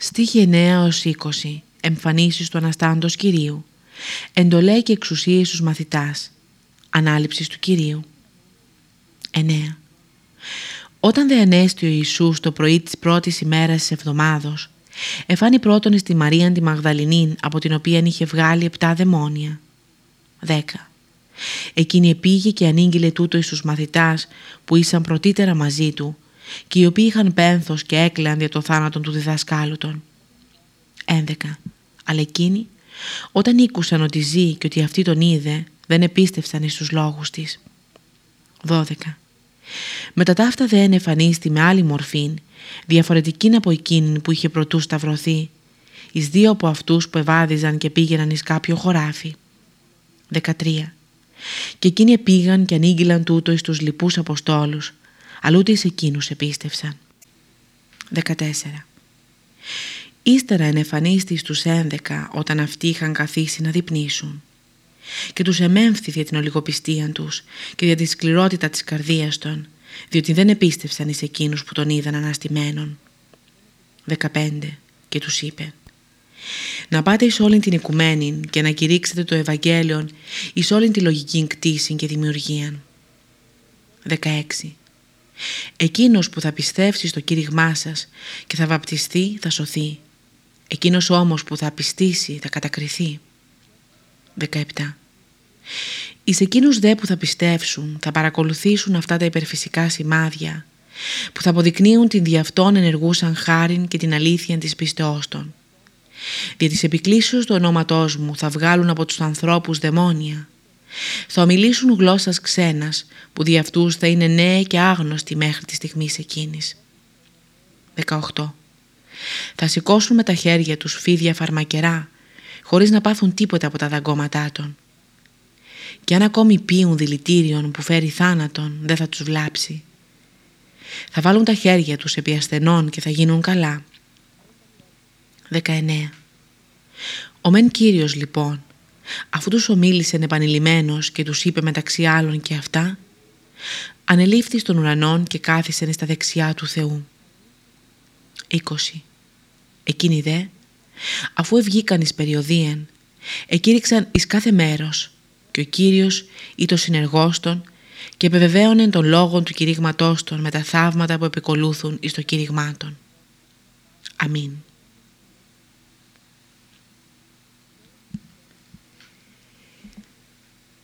Στοίχη 9 20 Εμφανίσεις του Αναστάντος Κυρίου. Εντολέ και εξουσίες στους μαθητάς. Ανάληψης του Κυρίου. 9 Όταν δε ανέστη ο Ιησούς το πρωί της πρώτης ημέρας της εβδομάδος εφάνει πρώτον στη Μαρία τη Μαγδαληνή από την οποία είχε βγάλει επτά δαιμόνια. 10 Εκείνη επήγε και ανήγγειλε τούτο εις τους μαθητάς που ήσαν πρωτήτερα μαζί του και οι οποίοι είχαν πένθος και έκλαιαν για το θάνατο του διδασκάλου των. 11. Αλλά εκείνοι, όταν ήκουσαν ότι ζει και ότι αυτή τον είδε, δεν επίστευσαν εις τους λόγους της. 12. Μετά τα αυτά δεν εμφανίστη με άλλη μορφή, διαφορετική από εκείνη που είχε προτού σταυρωθεί, εις δύο από αυτούς που ευάδιζαν και πήγαιναν εις κάποιο χωράφι. 13. Και εκείνοι πήγαν και ανήγγυλαν τούτο εις τους λοιπούς Αποστόλους, αλλά ούτε σε εκείνους επίστευσαν. 14. Ύστερα ενεφανίστη στους 11 όταν αυτοί είχαν καθίσει να διπνήσουν και τους εμέμφθη για την ολιγοπιστία τους και για τη σκληρότητα της καρδίας των διότι δεν επίστευσαν εις εκείνους που τον είδαν αναστημένον. 15. Και τους είπε «Να πάτε εις όλη την οικουμένη και να κηρύξετε το Ευαγγέλιο εις όλη τη λογική κτήση και δημιουργία». 16. Εκείνος που θα πιστεύσει στο κήρυγμά σας και θα βαπτιστεί θα σωθεί. Εκείνος όμως που θα πιστήσει θα κατακριθεί. 17. Εις εκείνους δε που θα πιστεύσουν θα παρακολουθήσουν αυτά τα υπερφυσικά σημάδια που θα αποδεικνύουν την δι' αυτόν ενεργούσαν χάριν και την αλήθεια της πιστεώς των. Δια της επικλήσεως του ονόματός μου θα βγάλουν από τους ανθρώπους δαιμόνια θα ομιλήσουν γλώσσας ξένας που δι' αυτούς θα είναι νέοι και άγνωστοι μέχρι τη στιγμή εκείνης. 18. Θα σηκώσουν με τα χέρια τους φίδια φαρμακερά χωρίς να πάθουν τίποτα από τα δαγκώματά των. Και αν ακόμη πίουν δηλητήριον που φέρει θάνατον δεν θα τους βλάψει. Θα βάλουν τα χέρια τους επί ασθενών και θα γίνουν καλά. 19. Ο μεν Κύριος λοιπόν Αφού τους ομίλησε επανειλημμένος και τους είπε μεταξύ άλλων και αυτά, ανελήφθη στον ουρανόν και κάθισε στα δεξιά του Θεού. 20. Εκείνοι δε, αφού ευγήκαν εις περιοδίαν, εκήρυξαν εις κάθε μέρος και ο Κύριος ή το συνεργός των και επιβεβαίωνε τον λόγο του κηρύγματός των με τα θαύματα που επικολούθουν εις το κήρυγμά των. Αμήν.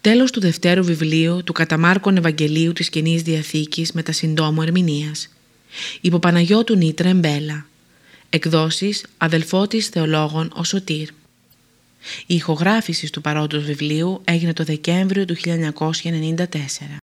Τέλος του δευτέρου βιβλίου του Καταμάρκων Ευαγγελίου της Καινής Διαθήκης με τα συντόμου ερμηνείας. Υπό Παναγιώτου Νίτρα Εμπέλα. Εκδόσεις αδελφότης θεολόγων ο Σωτήρ. Η ηχογράφηση του παρόντος βιβλίου έγινε το Δεκέμβριο του 1994.